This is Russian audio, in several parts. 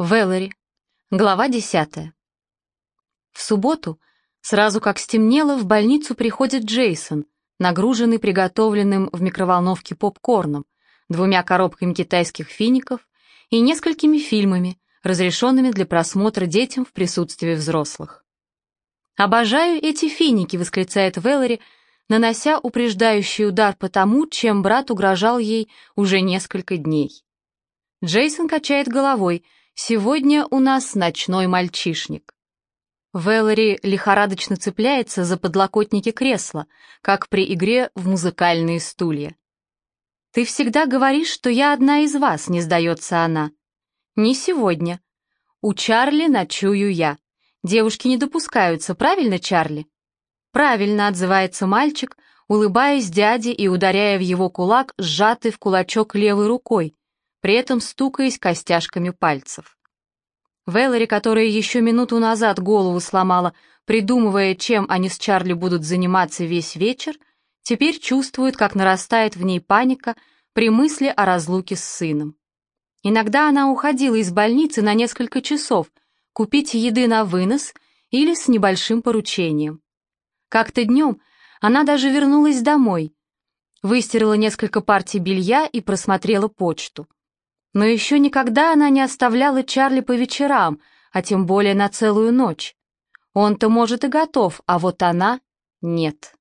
Вэллори. Глава десятая. В субботу, сразу как стемнело, в больницу приходит Джейсон, нагруженный приготовленным в микроволновке попкорном, двумя коробками китайских фиников и несколькими фильмами, разрешенными для просмотра детям в присутствии взрослых. «Обожаю эти финики», — восклицает Вэллори, нанося упреждающий удар по тому, чем брат угрожал ей уже несколько дней. Джейсон качает головой — Сегодня у нас ночной мальчишник. Вэллори лихорадочно цепляется за подлокотники кресла, как при игре в музыкальные стулья. «Ты всегда говоришь, что я одна из вас», — не сдается она. «Не сегодня. У Чарли ночую я. Девушки не допускаются, правильно, Чарли?» «Правильно», — отзывается мальчик, улыбаясь дяде и ударяя в его кулак, сжатый в кулачок левой рукой, при этом стукаясь костяшками пальцев. Вэллори, которая еще минуту назад голову сломала, придумывая, чем они с Чарли будут заниматься весь вечер, теперь чувствует, как нарастает в ней паника при мысли о разлуке с сыном. Иногда она уходила из больницы на несколько часов купить еды на вынос или с небольшим поручением. Как-то днем она даже вернулась домой, выстирала несколько партий белья и просмотрела почту. Но еще никогда она не оставляла Чарли по вечерам, а тем более на целую ночь. Он-то, может, и готов, а вот она — нет.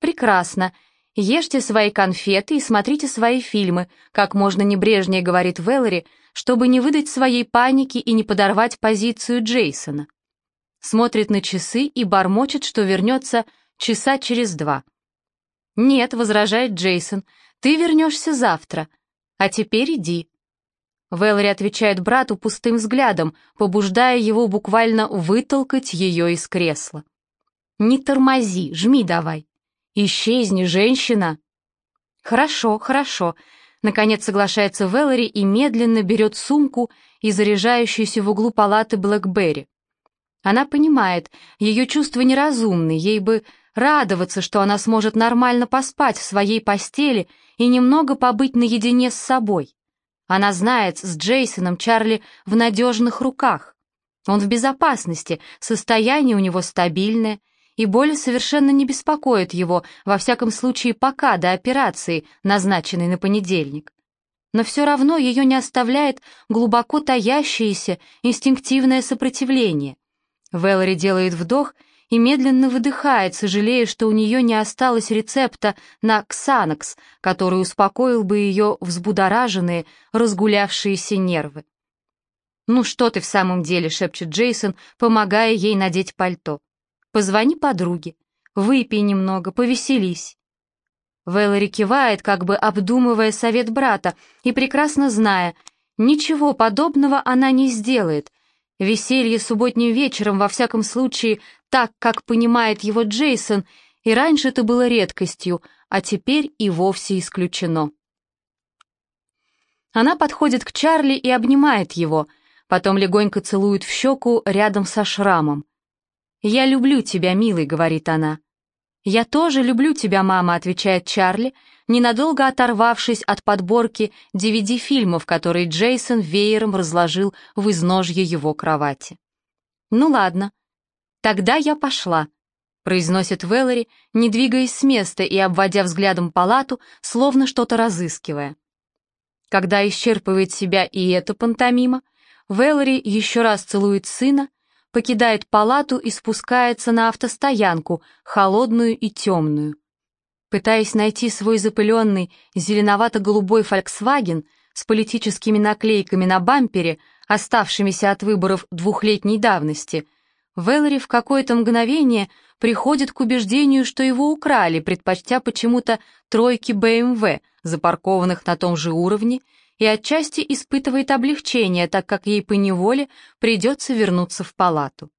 «Прекрасно. Ешьте свои конфеты и смотрите свои фильмы», как можно небрежнее говорит Вэллори, чтобы не выдать своей паники и не подорвать позицию Джейсона. Смотрит на часы и бормочет, что вернется часа через два. «Нет», — возражает Джейсон, — «ты вернешься завтра. А теперь иди». Вэлори отвечает брату пустым взглядом, побуждая его буквально вытолкать ее из кресла. «Не тормози, жми давай. Исчезни, женщина!» «Хорошо, хорошо», — наконец соглашается Вэлори и медленно берет сумку и заряжающуюся в углу палаты Блэкберри. Она понимает, ее чувства неразумны, ей бы радоваться, что она сможет нормально поспать в своей постели и немного побыть наедине с собой. Она знает, с Джейсоном Чарли в надежных руках. Он в безопасности, состояние у него стабильное, и боль совершенно не беспокоит его, во всяком случае пока до операции, назначенной на понедельник. Но все равно ее не оставляет глубоко таящееся инстинктивное сопротивление. Вэллори делает вдох и медленно выдыхает, сожалея, что у нее не осталось рецепта на ксанокс, который успокоил бы ее взбудораженные, разгулявшиеся нервы. «Ну что ты в самом деле?» — шепчет Джейсон, помогая ей надеть пальто. «Позвони подруге, выпей немного, повеселись». Вэллори кивает, как бы обдумывая совет брата, и прекрасно зная, ничего подобного она не сделает, Веселье субботним вечером, во всяком случае, так, как понимает его Джейсон, и раньше это было редкостью, а теперь и вовсе исключено. Она подходит к Чарли и обнимает его, потом легонько целует в щеку рядом со шрамом. «Я люблю тебя, милый», — говорит она. «Я тоже люблю тебя, мама», — отвечает Чарли, ненадолго оторвавшись от подборки DVD-фильмов, которые Джейсон веером разложил в изножье его кровати. «Ну ладно, тогда я пошла», — произносит Вэллори, не двигаясь с места и обводя взглядом палату, словно что-то разыскивая. Когда исчерпывает себя и эта пантомима, Вэллори еще раз целует сына, покидает палату и спускается на автостоянку, холодную и темную. Пытаясь найти свой запыленный зеленовато-голубой «Фольксваген» с политическими наклейками на бампере, оставшимися от выборов двухлетней давности, Вэллори в какое-то мгновение приходит к убеждению, что его украли, предпочтя почему-то тройки БМВ, запаркованных на том же уровне, и отчасти испытывает облегчение, так как ей поневоле придется вернуться в палату.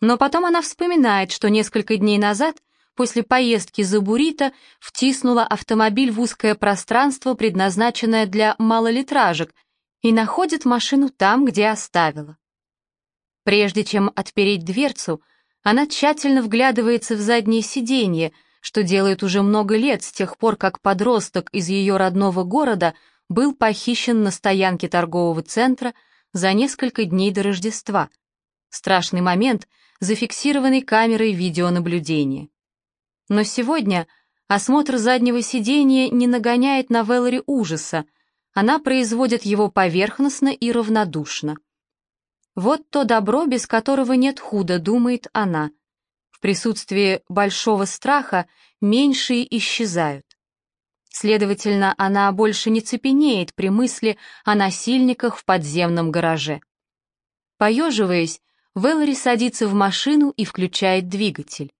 Но потом она вспоминает, что несколько дней назад, после поездки за Бурито, втиснула автомобиль в узкое пространство, предназначенное для малолитражек, и находит машину там, где оставила. Прежде чем отпереть дверцу, она тщательно вглядывается в заднее сиденье, что делает уже много лет с тех пор, как подросток из ее родного города был похищен на стоянке торгового центра за несколько дней до Рождества. Страшный момент, зафиксированный камерой видеонаблюдения. Но сегодня осмотр заднего сидения не нагоняет на Веллори ужаса, она производит его поверхностно и равнодушно. Вот то добро, без которого нет худа, думает она. В присутствии большого страха меньшие исчезают. Следовательно, она больше не цепенеет при мысли о насильниках в подземном гараже. Поеживаясь, Вэллори садится в машину и включает двигатель.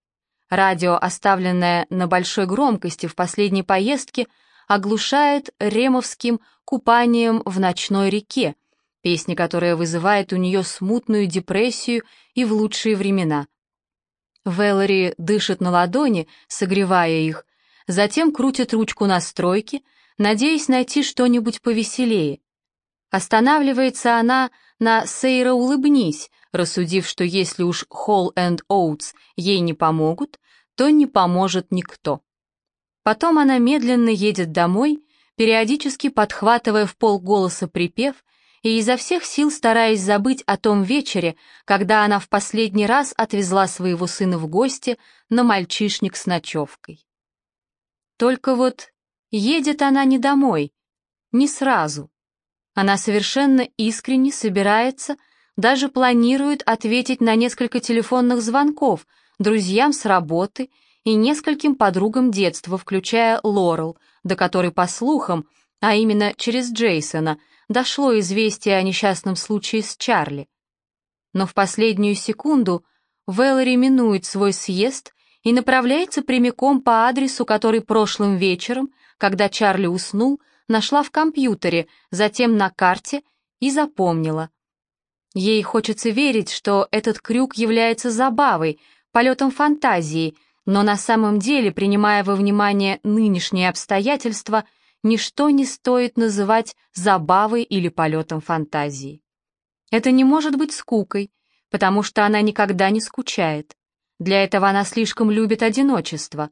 Радио, оставленное на большой громкости в последней поездке, оглушает ремовским купанием в ночной реке, песня, которая вызывает у нее смутную депрессию и в лучшие времена. Вэллори дышит на ладони, согревая их, затем крутит ручку настройки, надеясь найти что-нибудь повеселее. Останавливается она на «Сейра, улыбнись», рассудив, что если уж Hall and Oates ей не помогут, то не поможет никто. Потом она медленно едет домой, периодически подхватывая в полголоса припев и изо всех сил стараясь забыть о том вечере, когда она в последний раз отвезла своего сына в гости на мальчишник с ночевкой. Только вот едет она не домой, не сразу. Она совершенно искренне собирается, даже планирует ответить на несколько телефонных звонков друзьям с работы и нескольким подругам детства, включая Лорел, до которой, по слухам, а именно через Джейсона, дошло известие о несчастном случае с Чарли. Но в последнюю секунду Вэллори минует свой съезд и направляется прямиком по адресу, который прошлым вечером, когда Чарли уснул, нашла в компьютере, затем на карте и запомнила. Ей хочется верить, что этот крюк является забавой, полетом фантазии, но на самом деле, принимая во внимание нынешние обстоятельства, ничто не стоит называть забавой или полетом фантазии. Это не может быть скукой, потому что она никогда не скучает. Для этого она слишком любит одиночество.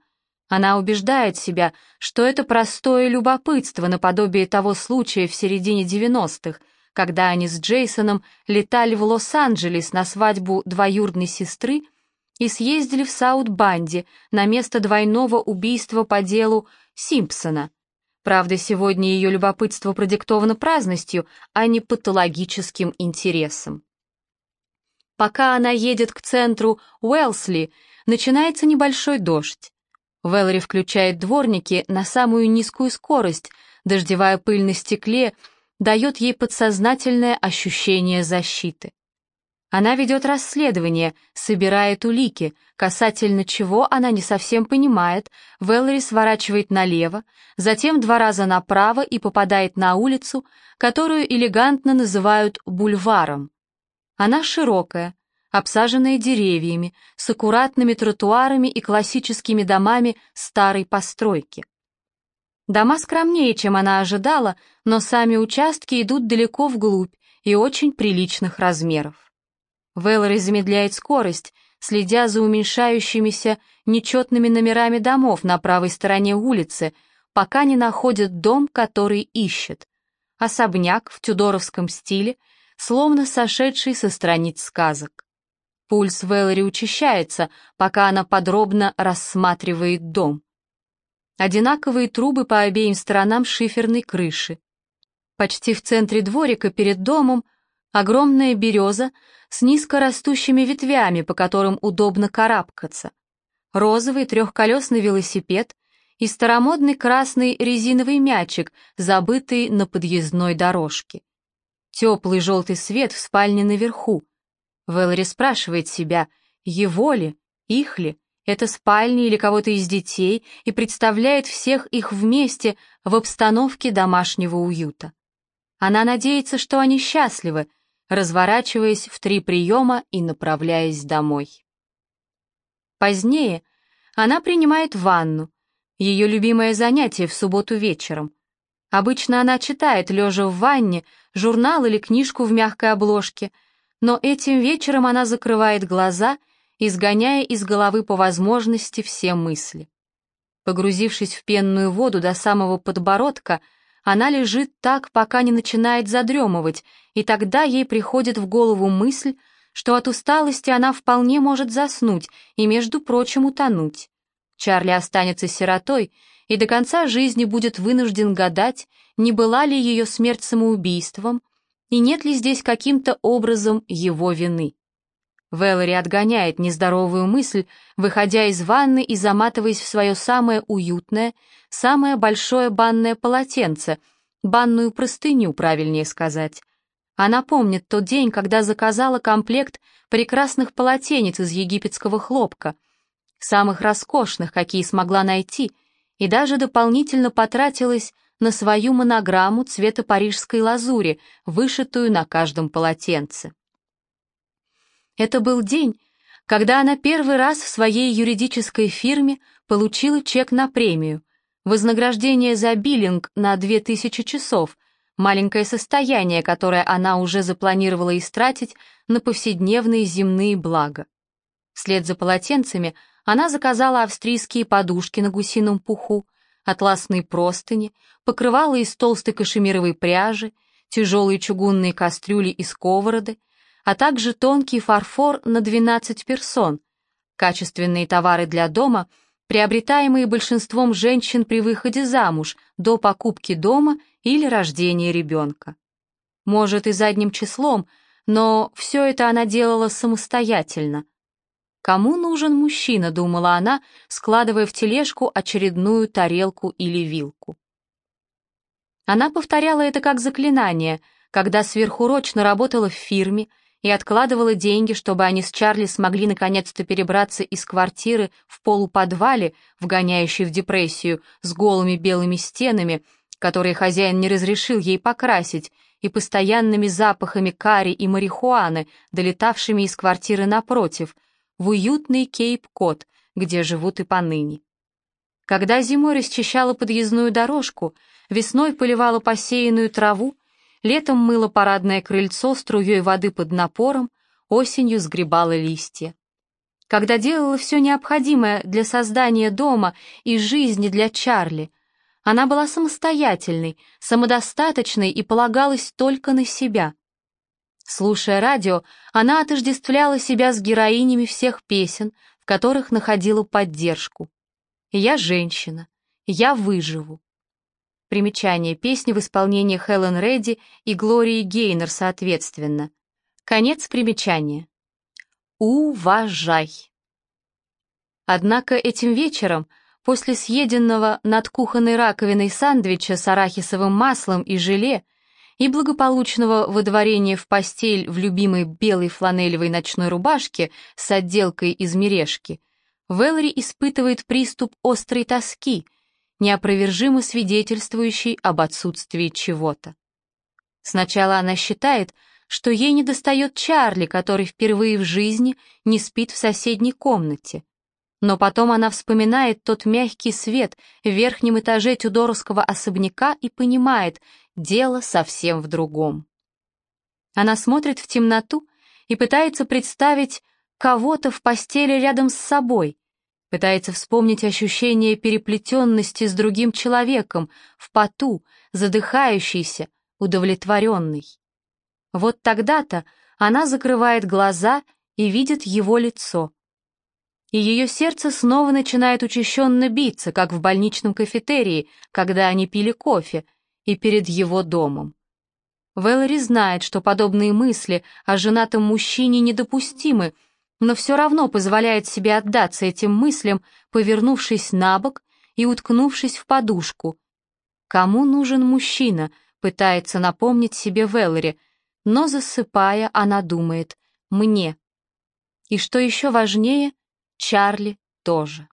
Она убеждает себя, что это простое любопытство наподобие того случая в середине 90-х, когда они с Джейсоном летали в Лос-Анджелес на свадьбу двоюродной сестры и съездили в Саут-Банди на место двойного убийства по делу Симпсона. Правда, сегодня ее любопытство продиктовано праздностью, а не патологическим интересом. Пока она едет к центру Уэлсли, начинается небольшой дождь. Вэллори включает дворники на самую низкую скорость, дождевая пыль на стекле дает ей подсознательное ощущение защиты. Она ведет расследование, собирает улики, касательно чего она не совсем понимает, Вэллори сворачивает налево, затем два раза направо и попадает на улицу, которую элегантно называют бульваром. Она широкая, обсаженная деревьями, с аккуратными тротуарами и классическими домами старой постройки. Дома скромнее, чем она ожидала, но сами участки идут далеко вглубь и очень приличных размеров. Вэллори замедляет скорость, следя за уменьшающимися нечетными номерами домов на правой стороне улицы, пока не находит дом, который ищет. Особняк в тюдоровском стиле — словно сошедший со страниц сказок. Пульс Вэллори учащается, пока она подробно рассматривает дом. Одинаковые трубы по обеим сторонам шиферной крыши. Почти в центре дворика перед домом огромная береза с низко растущими ветвями, по которым удобно карабкаться. Розовый трехколесный велосипед и старомодный красный резиновый мячик, забытый на подъездной дорожке. Теплый желтый свет в спальне наверху. Вэллори спрашивает себя, его ли, их ли, это спальня или кого-то из детей, и представляет всех их вместе в обстановке домашнего уюта. Она надеется, что они счастливы, разворачиваясь в три приема и направляясь домой. Позднее она принимает ванну, ее любимое занятие в субботу вечером. Обычно она читает, лежа в ванне, журнал или книжку в мягкой обложке, но этим вечером она закрывает глаза, изгоняя из головы по возможности все мысли. Погрузившись в пенную воду до самого подбородка, она лежит так, пока не начинает задремывать, и тогда ей приходит в голову мысль, что от усталости она вполне может заснуть и, между прочим, утонуть. Чарли останется сиротой и до конца жизни будет вынужден гадать, не была ли ее смерть самоубийством и нет ли здесь каким-то образом его вины. Вэллори отгоняет нездоровую мысль, выходя из ванны и заматываясь в свое самое уютное, самое большое банное полотенце, банную простыню, правильнее сказать. Она помнит тот день, когда заказала комплект прекрасных полотенец из египетского хлопка, самых роскошных, какие смогла найти, и даже дополнительно потратилась на свою монограмму цвета парижской лазури, вышитую на каждом полотенце. Это был день, когда она первый раз в своей юридической фирме получила чек на премию, вознаграждение за биллинг на 2000 часов, маленькое состояние, которое она уже запланировала истратить на повседневные земные блага. Вслед за полотенцами она заказала австрийские подушки на гусином пуху, атласные простыни, покрывала из толстой кашемировой пряжи, тяжелые чугунные кастрюли и сковороды, а также тонкий фарфор на 12 персон, качественные товары для дома, приобретаемые большинством женщин при выходе замуж, до покупки дома или рождения ребенка. Может, и задним числом, но все это она делала самостоятельно. «Кому нужен мужчина?» — думала она, складывая в тележку очередную тарелку или вилку. Она повторяла это как заклинание, когда сверхурочно работала в фирме, и откладывала деньги, чтобы они с Чарли смогли наконец-то перебраться из квартиры в полуподвале, вгоняющей в депрессию, с голыми белыми стенами, которые хозяин не разрешил ей покрасить, и постоянными запахами карри и марихуаны, долетавшими из квартиры напротив, в уютный Кейп-Кот, где живут и поныне. Когда зимой расчищала подъездную дорожку, весной поливала посеянную траву, Летом мыло парадное крыльцо струей воды под напором, осенью сгребала листья. Когда делала все необходимое для создания дома и жизни для Чарли, она была самостоятельной, самодостаточной и полагалась только на себя. Слушая радио, она отождествляла себя с героинями всех песен, в которых находила поддержку. «Я женщина», «Я выживу», Примечание песни в исполнении Хелен Редди и Глории Гейнер соответственно. Конец примечания. Уважай. Однако этим вечером, после съеденного над кухонной раковиной сандвича с арахисовым маслом и желе и благополучного выдворения в постель в любимой белой фланелевой ночной рубашке с отделкой из мережки, Вэлори испытывает приступ острой тоски — неопровержимо свидетельствующий об отсутствии чего-то. Сначала она считает, что ей недостает Чарли, который впервые в жизни не спит в соседней комнате. Но потом она вспоминает тот мягкий свет в верхнем этаже тюдоровского особняка и понимает, дело совсем в другом. Она смотрит в темноту и пытается представить кого-то в постели рядом с собой, Пытается вспомнить ощущение переплетенности с другим человеком, в поту, задыхающийся, удовлетворенный. Вот тогда-то она закрывает глаза и видит его лицо. И ее сердце снова начинает учащенно биться, как в больничном кафетерии, когда они пили кофе, и перед его домом. Вэллори знает, что подобные мысли о женатом мужчине недопустимы, но все равно позволяет себе отдаться этим мыслям, повернувшись на бок и уткнувшись в подушку. Кому нужен мужчина, пытается напомнить себе Веллери, но засыпая, она думает «мне». И что еще важнее, Чарли тоже.